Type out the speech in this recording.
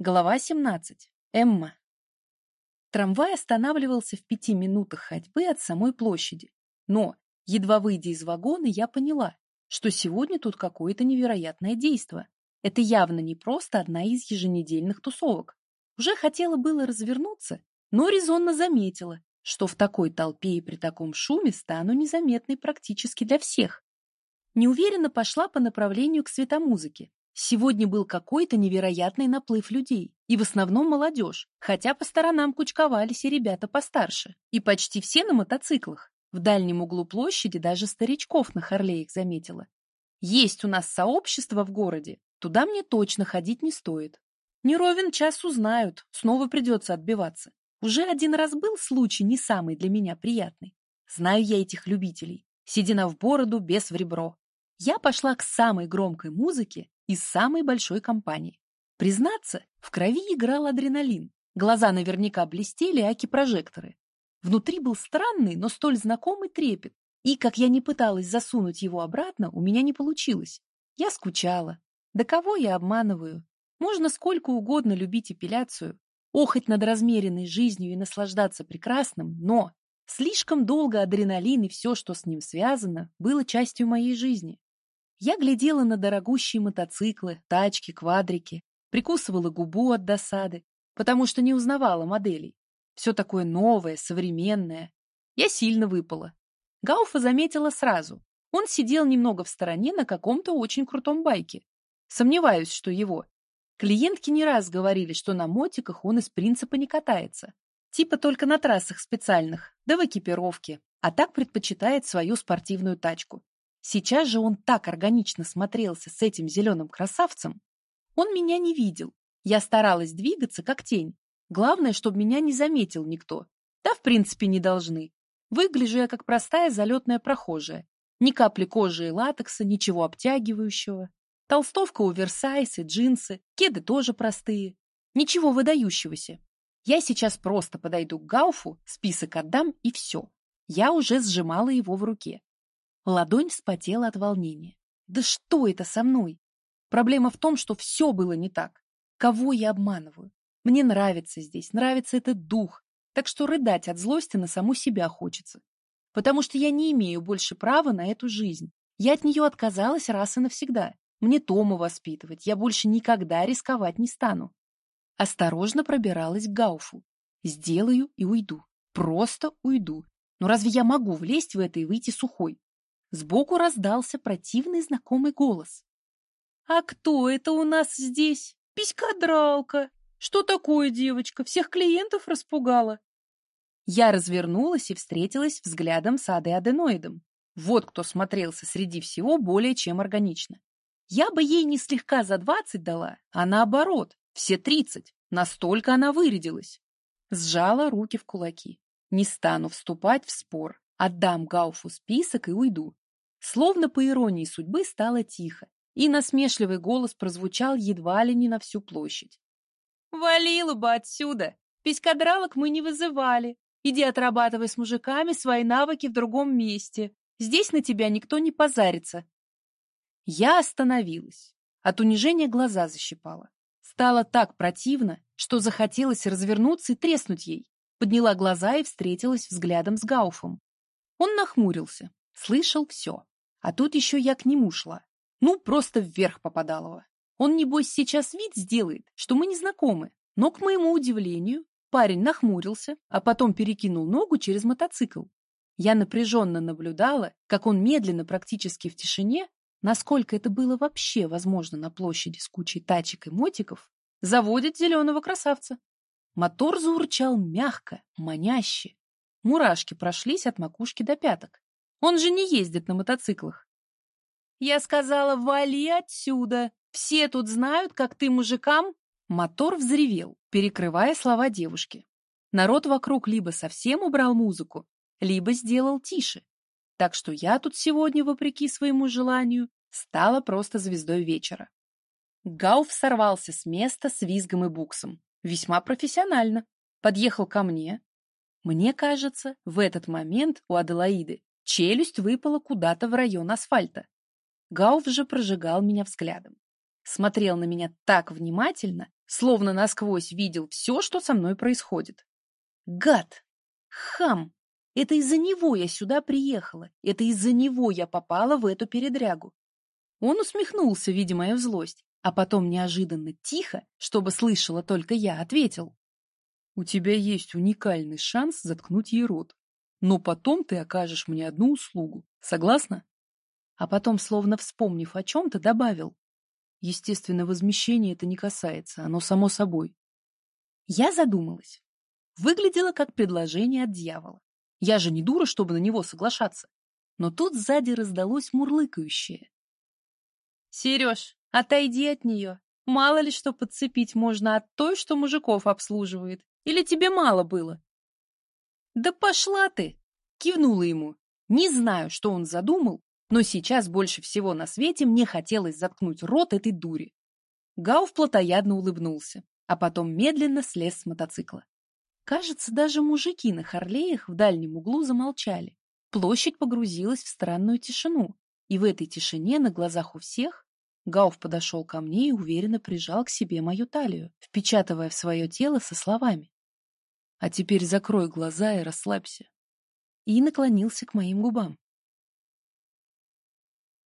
Глава 17. Эмма. Трамвай останавливался в пяти минутах ходьбы от самой площади. Но, едва выйдя из вагона, я поняла, что сегодня тут какое-то невероятное действо. Это явно не просто одна из еженедельных тусовок. Уже хотела было развернуться, но резонно заметила, что в такой толпе и при таком шуме стану незаметной практически для всех. Неуверенно пошла по направлению к светомузыке, Сегодня был какой-то невероятный наплыв людей, и в основном молодежь, хотя по сторонам кучковались и ребята постарше, и почти все на мотоциклах. В дальнем углу площади даже старичков на Харлеях заметила. Есть у нас сообщество в городе, туда мне точно ходить не стоит. Не ровен час узнают, снова придется отбиваться. Уже один раз был случай не самый для меня приятный. Знаю я этих любителей. Седина в бороду, без в ребро. Я пошла к самой громкой музыке из самой большой компании. Признаться, в крови играл адреналин. Глаза наверняка блестели, аки прожекторы. Внутри был странный, но столь знакомый трепет. И, как я не пыталась засунуть его обратно, у меня не получилось. Я скучала. Да кого я обманываю? Можно сколько угодно любить эпиляцию, охоть над размеренной жизнью и наслаждаться прекрасным, но слишком долго адреналин и все, что с ним связано, было частью моей жизни. Я глядела на дорогущие мотоциклы, тачки, квадрики, прикусывала губу от досады, потому что не узнавала моделей. Все такое новое, современное. Я сильно выпала. Гауфа заметила сразу. Он сидел немного в стороне на каком-то очень крутом байке. Сомневаюсь, что его. Клиентки не раз говорили, что на мотиках он из принципа не катается. Типа только на трассах специальных, да в экипировке. А так предпочитает свою спортивную тачку. Сейчас же он так органично смотрелся с этим зеленым красавцем. Он меня не видел. Я старалась двигаться, как тень. Главное, чтобы меня не заметил никто. Да, в принципе, не должны. Выгляжу я как простая залетная прохожая. Ни капли кожи и латекса, ничего обтягивающего. Толстовка оверсайз и джинсы, кеды тоже простые. Ничего выдающегося. Я сейчас просто подойду к Гауфу, список отдам и все. Я уже сжимала его в руке. Ладонь вспотела от волнения. Да что это со мной? Проблема в том, что все было не так. Кого я обманываю? Мне нравится здесь, нравится этот дух. Так что рыдать от злости на саму себя хочется. Потому что я не имею больше права на эту жизнь. Я от нее отказалась раз и навсегда. Мне Тому воспитывать, я больше никогда рисковать не стану. Осторожно пробиралась к Гауфу. Сделаю и уйду. Просто уйду. Но разве я могу влезть в это и выйти сухой? Сбоку раздался противный знакомый голос. «А кто это у нас здесь? Писька-дралка! Что такое, девочка? Всех клиентов распугала?» Я развернулась и встретилась взглядом с Адой. Вот кто смотрелся среди всего более чем органично. Я бы ей не слегка за двадцать дала, а наоборот, все тридцать. Настолько она вырядилась. Сжала руки в кулаки. Не стану вступать в спор. Отдам Гауфу список и уйду. Словно по иронии судьбы стало тихо, и насмешливый голос прозвучал едва ли не на всю площадь. «Валила бы отсюда! Писькодралок мы не вызывали. Иди отрабатывай с мужиками свои навыки в другом месте. Здесь на тебя никто не позарится». Я остановилась. От унижения глаза защипала. Стало так противно, что захотелось развернуться и треснуть ей. Подняла глаза и встретилась взглядом с Гауфом. Он нахмурился, слышал все. А тут еще я к нему шла. Ну, просто вверх попадалова. Он, небось, сейчас вид сделает, что мы не знакомы. Но, к моему удивлению, парень нахмурился, а потом перекинул ногу через мотоцикл. Я напряженно наблюдала, как он медленно, практически в тишине, насколько это было вообще возможно на площади с кучей тачек и мотиков, заводит зеленого красавца. Мотор заурчал мягко, маняще. Мурашки прошлись от макушки до пяток. Он же не ездит на мотоциклах. Я сказала, вали отсюда. Все тут знают, как ты мужикам. Мотор взревел, перекрывая слова девушки. Народ вокруг либо совсем убрал музыку, либо сделал тише. Так что я тут сегодня, вопреки своему желанию, стала просто звездой вечера. Гауф сорвался с места с визгом и буксом. Весьма профессионально. Подъехал ко мне. Мне кажется, в этот момент у Аделаиды Челюсть выпала куда-то в район асфальта. Гауф же прожигал меня взглядом. Смотрел на меня так внимательно, словно насквозь видел все, что со мной происходит. Гад! Хам! Это из-за него я сюда приехала. Это из-за него я попала в эту передрягу. Он усмехнулся, видя мою злость, а потом неожиданно тихо, чтобы слышала только я, ответил. У тебя есть уникальный шанс заткнуть ей рот. Но потом ты окажешь мне одну услугу. Согласна? А потом, словно вспомнив о чем-то, добавил. Естественно, возмещение это не касается, оно само собой. Я задумалась. Выглядело как предложение от дьявола. Я же не дура, чтобы на него соглашаться. Но тут сзади раздалось мурлыкающее. «Сереж, отойди от нее. Мало ли что подцепить можно от той, что мужиков обслуживает. Или тебе мало было?» «Да пошла ты!» — кивнула ему. Не знаю, что он задумал, но сейчас больше всего на свете мне хотелось заткнуть рот этой дури. Гауф плотоядно улыбнулся, а потом медленно слез с мотоцикла. Кажется, даже мужики на Харлеях в дальнем углу замолчали. Площадь погрузилась в странную тишину, и в этой тишине на глазах у всех Гауф подошел ко мне и уверенно прижал к себе мою талию, впечатывая в свое тело со словами. «А теперь закрой глаза и расслабься». И наклонился к моим губам.